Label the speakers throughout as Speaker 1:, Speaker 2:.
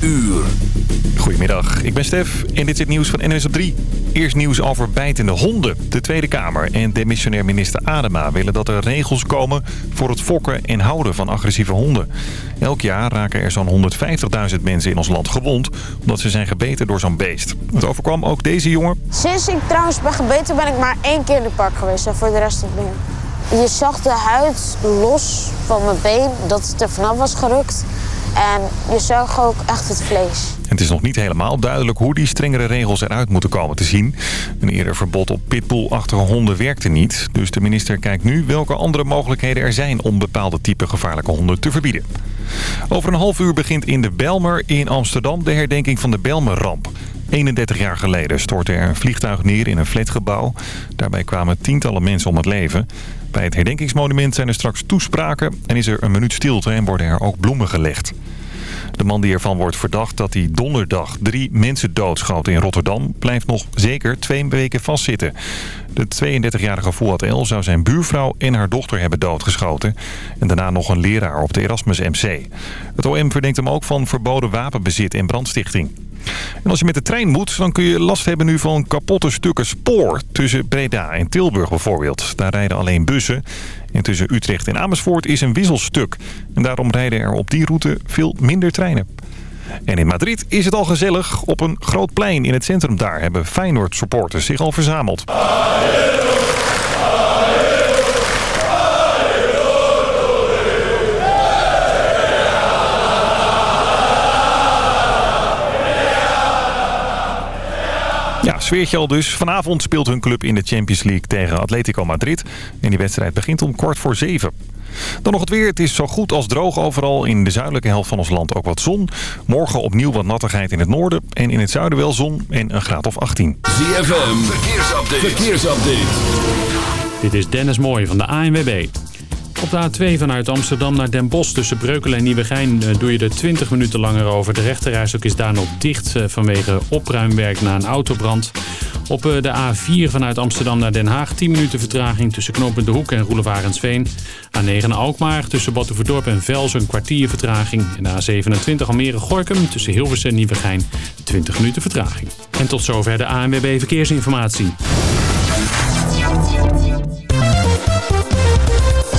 Speaker 1: uur.
Speaker 2: Goedemiddag, ik ben Stef en dit is het nieuws van NWS op 3. Eerst nieuws over bijtende honden. De Tweede Kamer en demissionair minister Adema willen dat er regels komen voor het fokken en houden van agressieve honden. Elk jaar raken er zo'n 150.000 mensen in ons land gewond omdat ze zijn gebeten door zo'n beest. Het overkwam ook deze jongen.
Speaker 3: Sinds ik trouwens ben gebeten ben ik maar één keer in het park geweest en voor de rest niet meer. Je zag de huid los van mijn been, dat het er vanaf was gerukt. En je zag ook echt het vlees.
Speaker 2: Het is nog niet helemaal duidelijk hoe die strengere regels eruit moeten komen te zien. Een eerder verbod op pitbullachtige honden werkte niet. Dus de minister kijkt nu welke andere mogelijkheden er zijn om bepaalde type gevaarlijke honden te verbieden. Over een half uur begint in de Belmer in Amsterdam de herdenking van de Belmerramp. 31 jaar geleden stortte er een vliegtuig neer in een flatgebouw. Daarbij kwamen tientallen mensen om het leven. Bij het herdenkingsmonument zijn er straks toespraken en is er een minuut stilte en worden er ook bloemen gelegd. De man die ervan wordt verdacht dat hij donderdag drie mensen doodschoot in Rotterdam... blijft nog zeker twee weken vastzitten. De 32-jarige Fouad El zou zijn buurvrouw en haar dochter hebben doodgeschoten. En daarna nog een leraar op de Erasmus MC. Het OM verdenkt hem ook van verboden wapenbezit en brandstichting. En als je met de trein moet, dan kun je last hebben nu van kapotte stukken spoor. Tussen Breda en Tilburg bijvoorbeeld. Daar rijden alleen bussen. En tussen Utrecht en Amersfoort is een wisselstuk. En daarom rijden er op die route veel minder treinen. En in Madrid is het al gezellig. Op een groot plein in het centrum daar hebben Feyenoord supporters zich al verzameld. Sfeertje al dus. Vanavond speelt hun club in de Champions League tegen Atletico Madrid. En die wedstrijd begint om kwart voor zeven. Dan nog het weer. Het is zo goed als droog overal. In de zuidelijke helft van ons land ook wat zon. Morgen opnieuw wat nattigheid in het noorden. En in het zuiden wel zon en een graad of 18.
Speaker 1: ZFM, verkeersupdate. verkeersupdate.
Speaker 4: Dit is Dennis Mooij van de ANWB. Op de A2 vanuit Amsterdam naar Den Bosch tussen Breukelen en Nieuwegein eh, doe je er 20 minuten langer over. De rechterreis is daar nog dicht eh, vanwege opruimwerk na een autobrand. Op eh, de A4 vanuit Amsterdam naar Den Haag 10 minuten vertraging tussen Knooppunt De Hoek en Roelevarensveen. A9 Alkmaar tussen Battenverdorp en Velsen een kwartier vertraging. En de A27 Almere-Gorkum tussen Hilversum en Nieuwegein 20 minuten vertraging. En tot zover de ANWB Verkeersinformatie.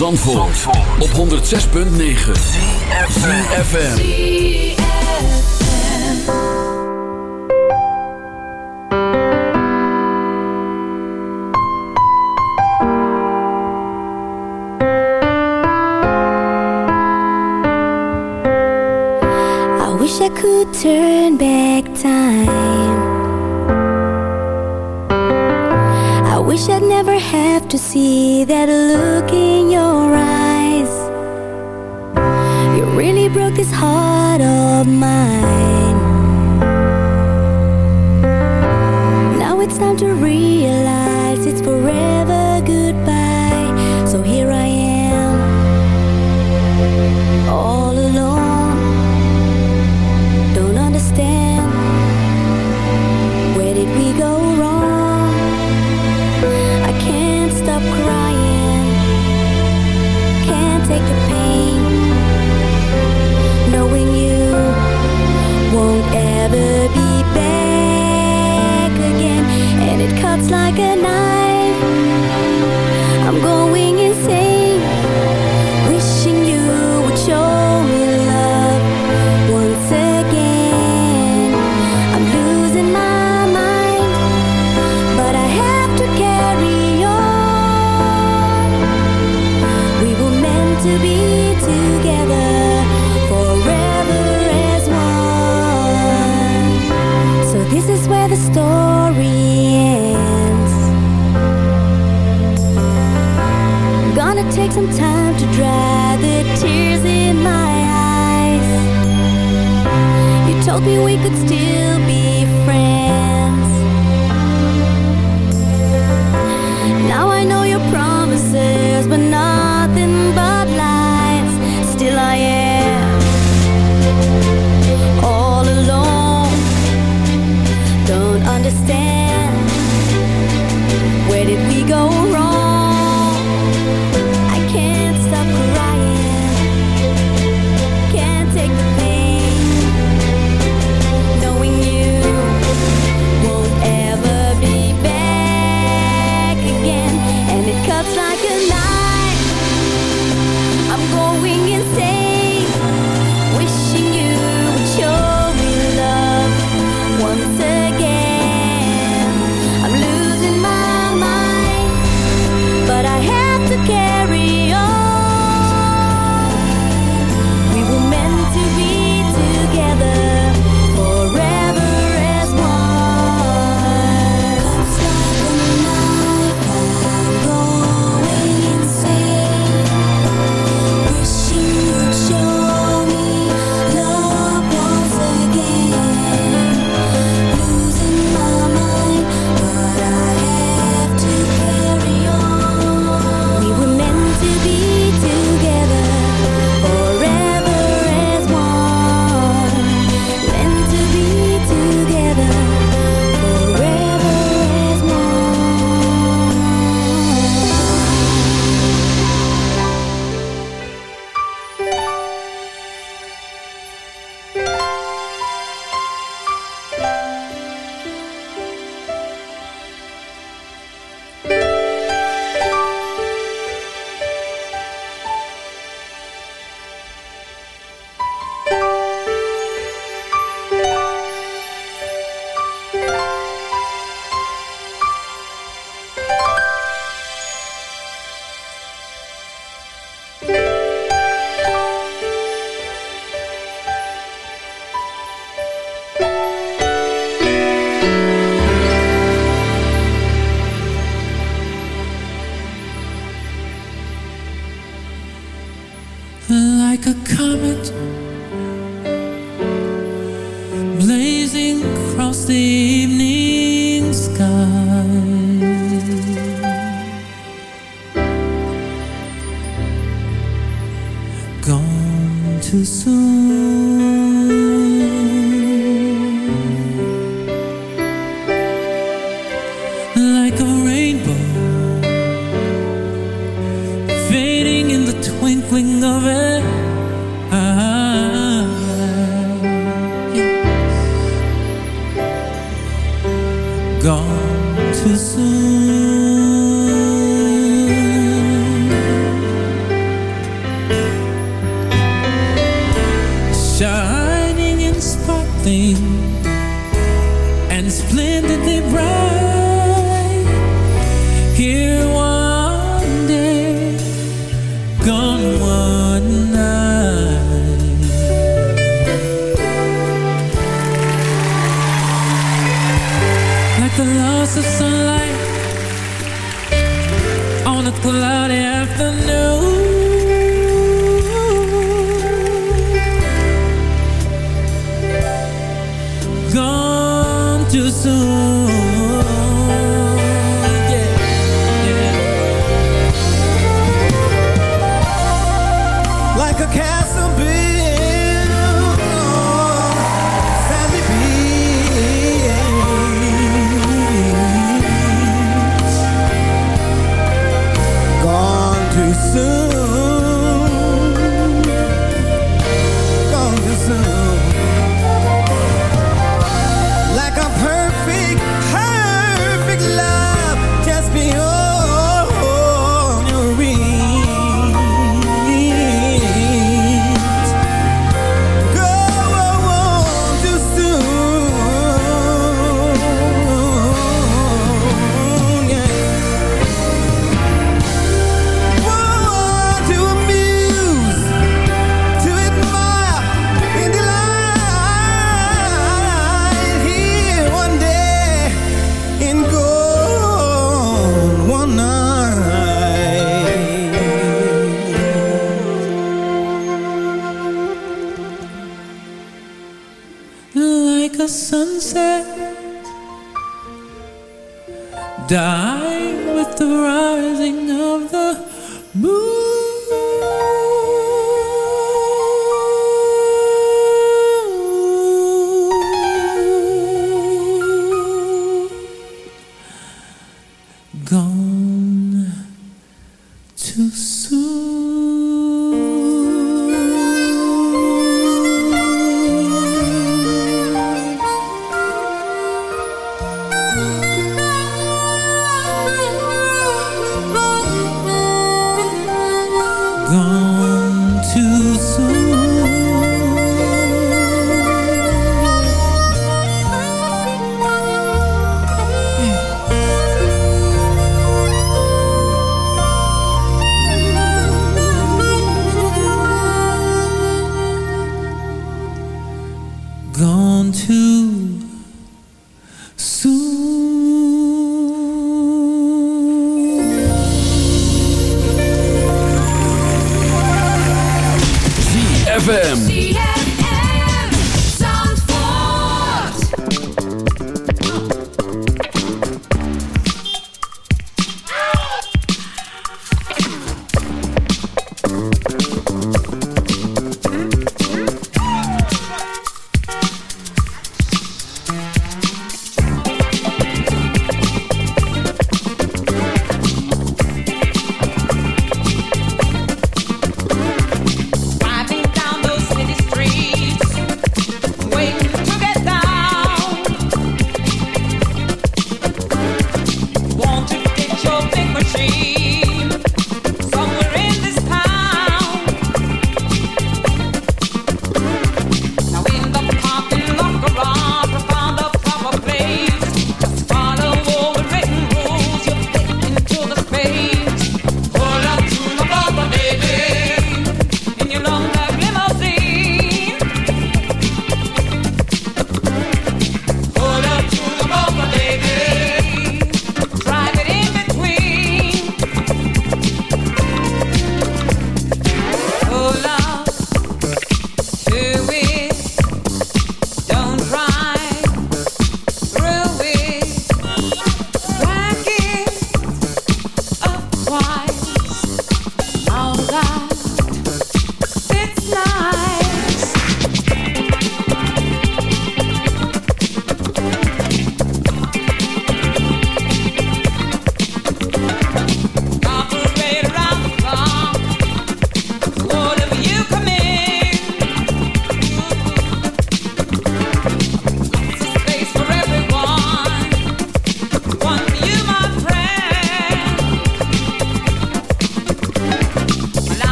Speaker 1: Zandvoort, Zandvoort. op 106.9 CFFM
Speaker 5: I wish I could turn back time. I wish I'd never have to see is
Speaker 1: hard.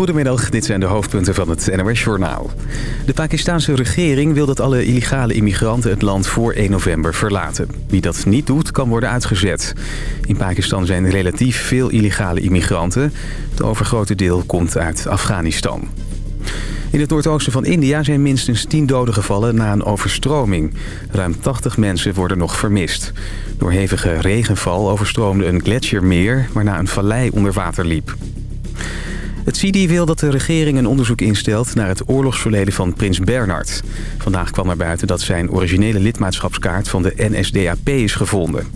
Speaker 6: Goedemiddag, dit zijn de hoofdpunten van het NOS-journaal. De Pakistanse regering wil dat alle illegale immigranten het land voor 1 november verlaten. Wie dat niet doet, kan worden uitgezet. In Pakistan zijn relatief veel illegale immigranten. Het overgrote deel komt uit Afghanistan. In het noordoosten van India zijn minstens 10 doden gevallen na een overstroming. Ruim 80 mensen worden nog vermist. Door hevige regenval overstroomde een gletsjermeer... waarna een vallei onder water liep. Het CIDI wil dat de regering een onderzoek instelt naar het oorlogsverleden van prins Bernhard. Vandaag kwam er buiten dat zijn originele lidmaatschapskaart van de NSDAP is gevonden.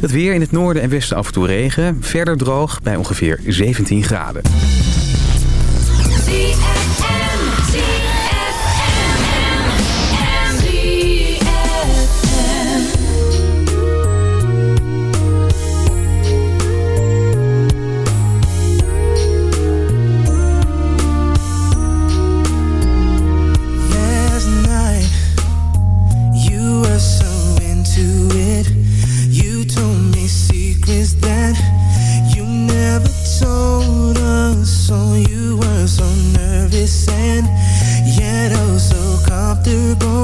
Speaker 6: Het weer in het noorden en westen af en toe regen, verder droog bij ongeveer 17 graden.
Speaker 7: 是不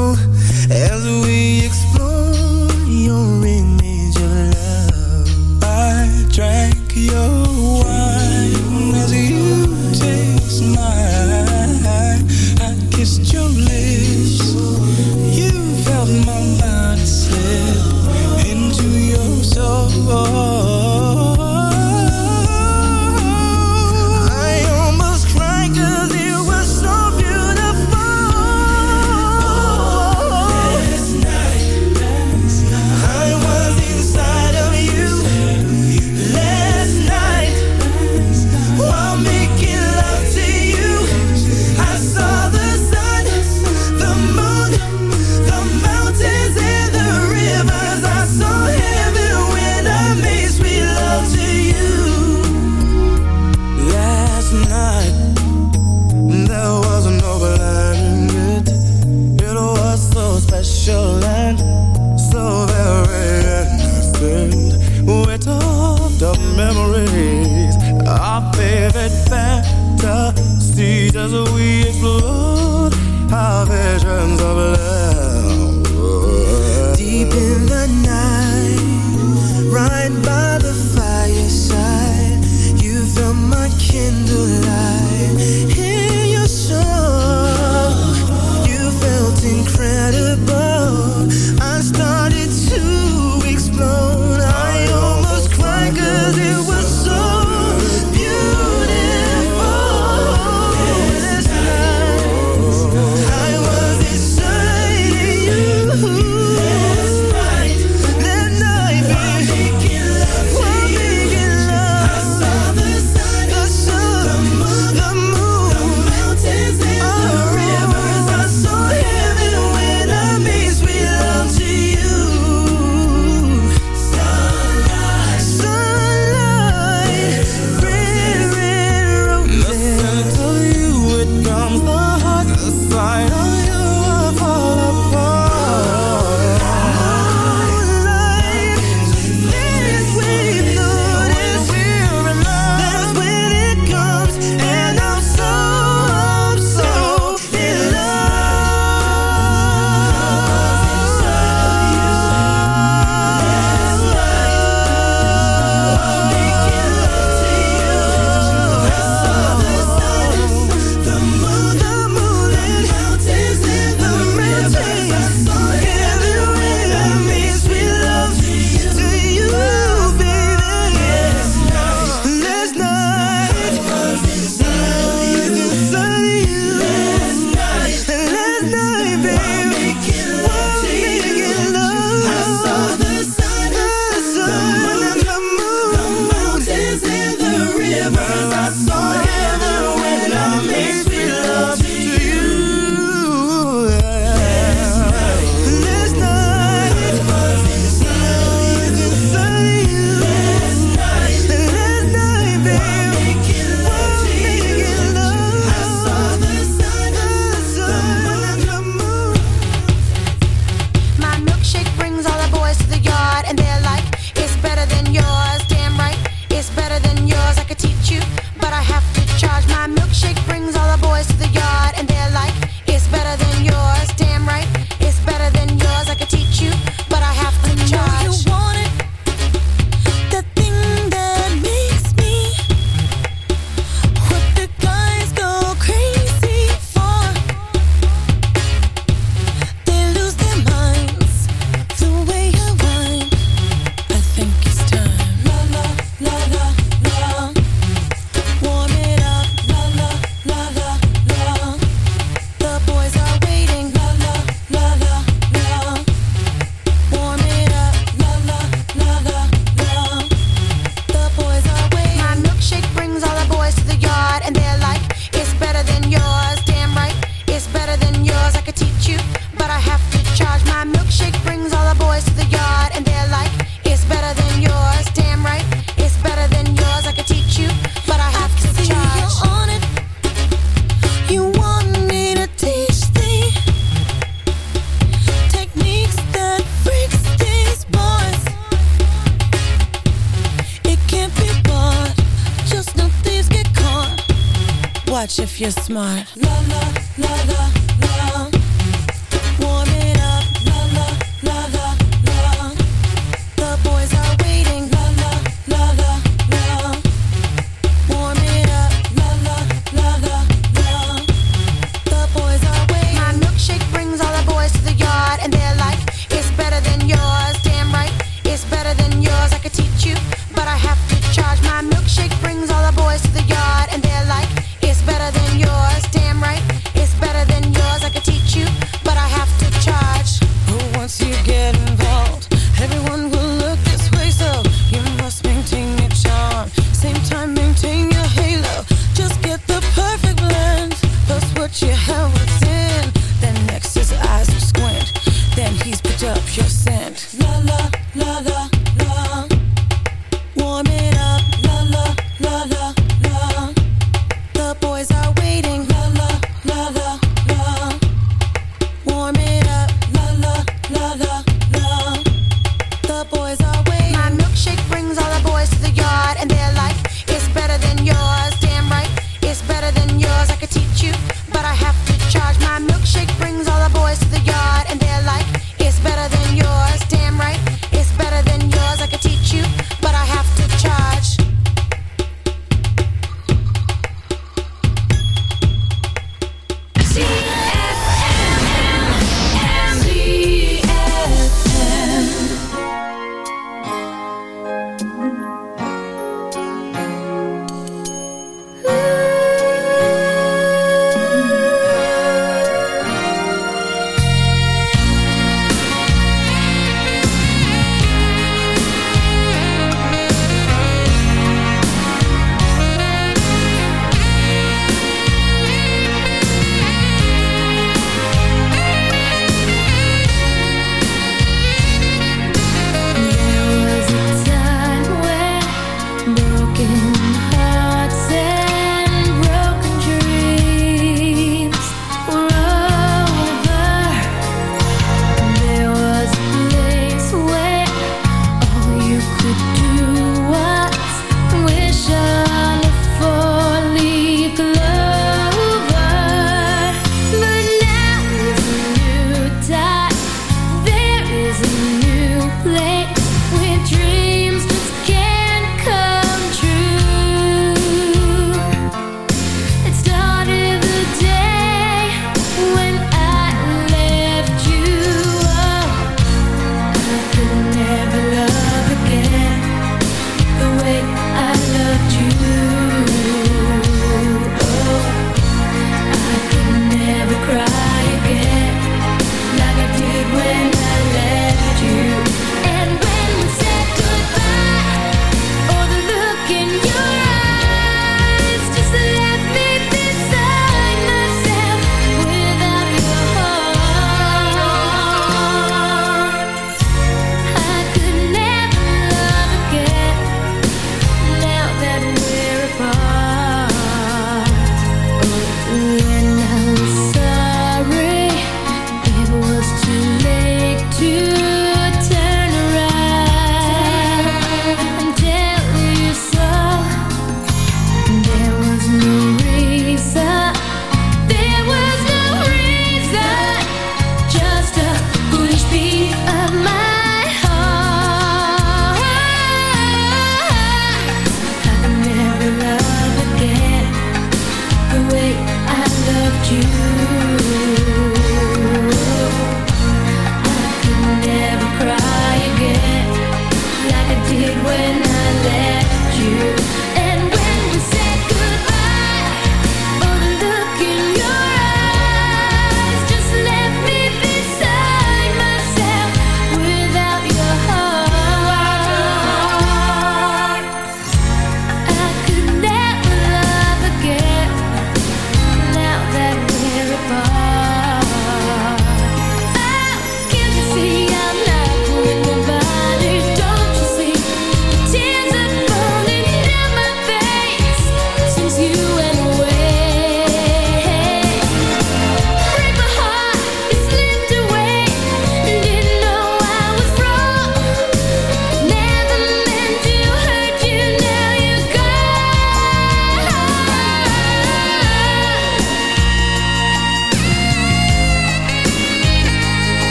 Speaker 7: smart.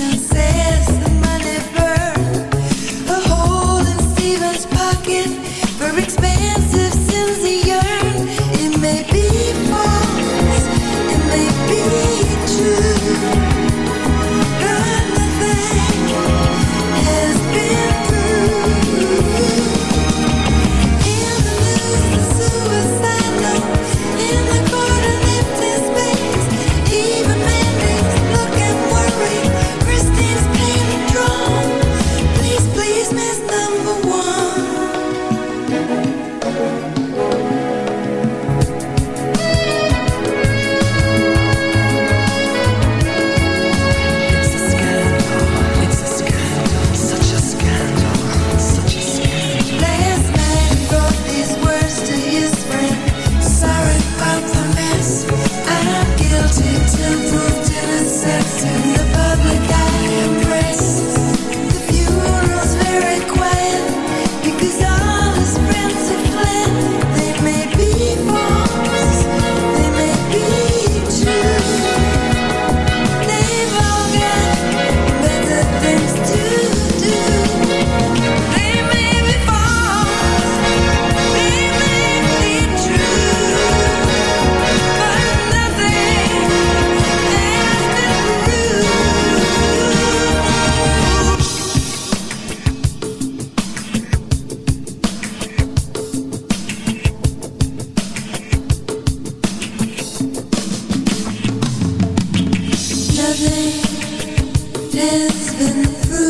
Speaker 8: sense You.